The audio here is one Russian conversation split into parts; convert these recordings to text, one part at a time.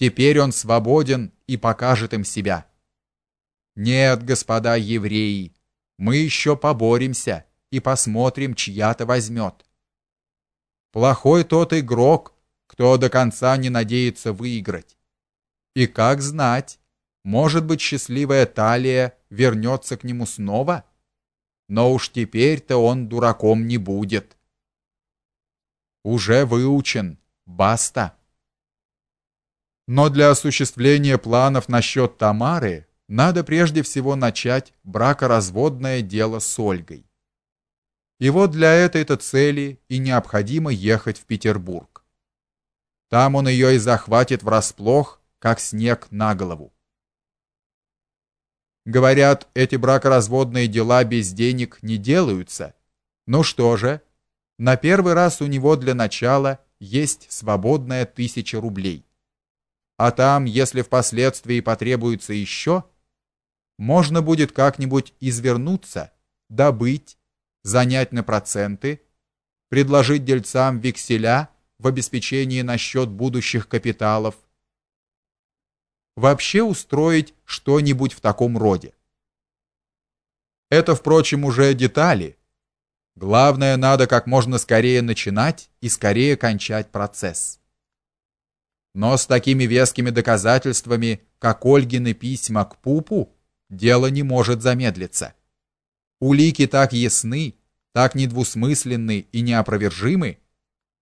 Теперь он свободен и покажет им себя. Нет, господа евреи, мы еще поборемся и посмотрим, чья-то возьмет. Плохой тот игрок, кто до конца не надеется выиграть. И как знать, может быть, счастливая Талия вернется к нему снова? Но уж теперь-то он дураком не будет. Уже выучен. Баста. Но для осуществления планов насчет Тамары надо прежде всего начать бракоразводное дело с Ольгой. И вот для этой-то цели и необходимо ехать в Петербург. Там он ее и захватит врасплох, как снег на голову. Говорят, эти бракоразводные дела без денег не делаются. Ну что же, на первый раз у него для начала есть свободная тысяча рублей. А там, если впоследствии потребуется еще, можно будет как-нибудь извернуться, добыть, занять на проценты, предложить дельцам векселя в обеспечении насчет будущих капиталов. Вообще устроить что-нибудь в таком роде. Это, впрочем, уже детали. Главное, надо как можно скорее начинать и скорее кончать процесс. Но с такими вескими доказательствами, как Ольгины письма к Пупу, дело не может замедлиться. Улики так ясны, так недвусмысленны и неопровержимы,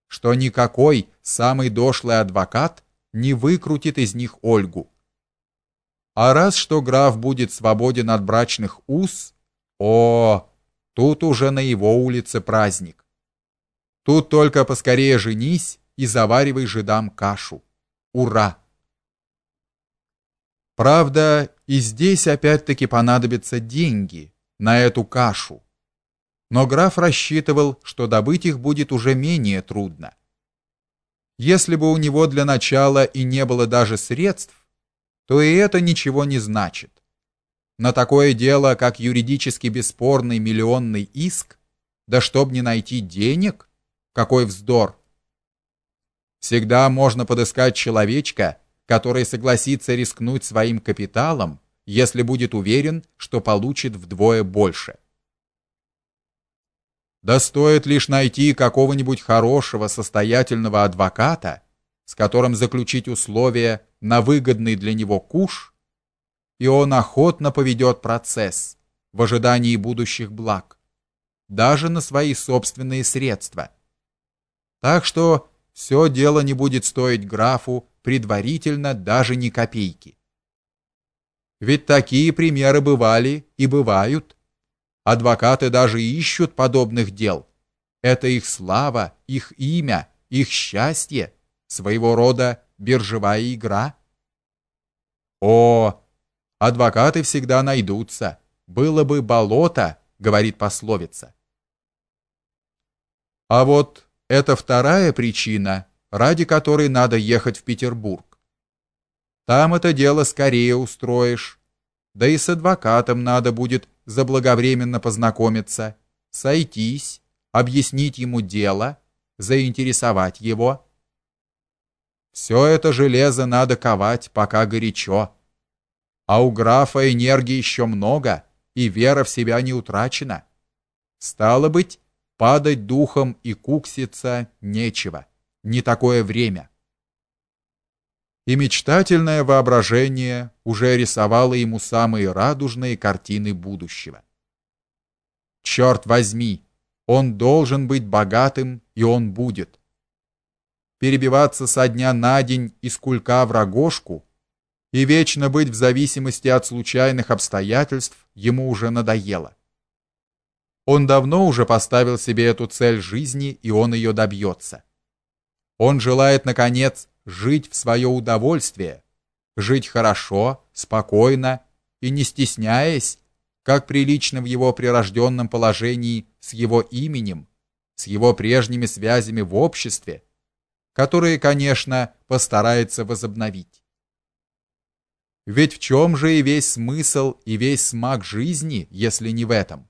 что никакой самый дошлый адвокат не выкрутит из них Ольгу. А раз что граф будет свободен от брачных уз, о, тут уже на его улице праздник. Тут только поскорее женись и заваривай жидам кашу. Ура! Правда, и здесь опять-таки понадобятся деньги на эту кашу. Но граф рассчитывал, что добыть их будет уже менее трудно. Если бы у него для начала и не было даже средств, то и это ничего не значит. На такое дело, как юридически бесспорный миллионный иск, да чтоб не найти денег, какой вздор. Всегда можно подыскать человечка, который согласится рискнуть своим капиталом, если будет уверен, что получит вдвое больше. Да стоит лишь найти какого-нибудь хорошего состоятельного адвоката, с которым заключить условия на выгодный для него куш, и он охотно поведет процесс в ожидании будущих благ, даже на свои собственные средства. Так что все дело не будет стоить графу предварительно даже ни копейки. Ведь такие примеры бывали и бывают. Адвокаты даже ищут подобных дел. Это их слава, их имя, их счастье, своего рода биржевая игра. О, адвокаты всегда найдутся. Было бы болото, говорит пословица. А вот это вторая причина, ради которой надо ехать в Петербург. Там это дело скорее устроишь. Да и с адвокатом надо будет заблаговременно познакомиться, сойтись, объяснить ему дело, заинтересовать его. Все это железо надо ковать, пока горячо. А у графа энергии еще много, и вера в себя не утрачена. Стало быть, Падать духом и кукситься нечего. Не такое время. И мечтательное воображение уже рисовало ему самые радужные картины будущего. Черт возьми, он должен быть богатым, и он будет. Перебиваться со дня на день из кулька в рогожку и вечно быть в зависимости от случайных обстоятельств ему уже надоело. Он давно уже поставил себе эту цель жизни, и он ее добьется. Он желает наконец жить в свое удовольствие, жить хорошо, спокойно и не стесняясь, как прилично в его прирожденном положении с его именем, с его прежними связями в обществе, которые, конечно, постарается возобновить. Ведь в чем же и весь смысл и весь смак жизни, если не в этом?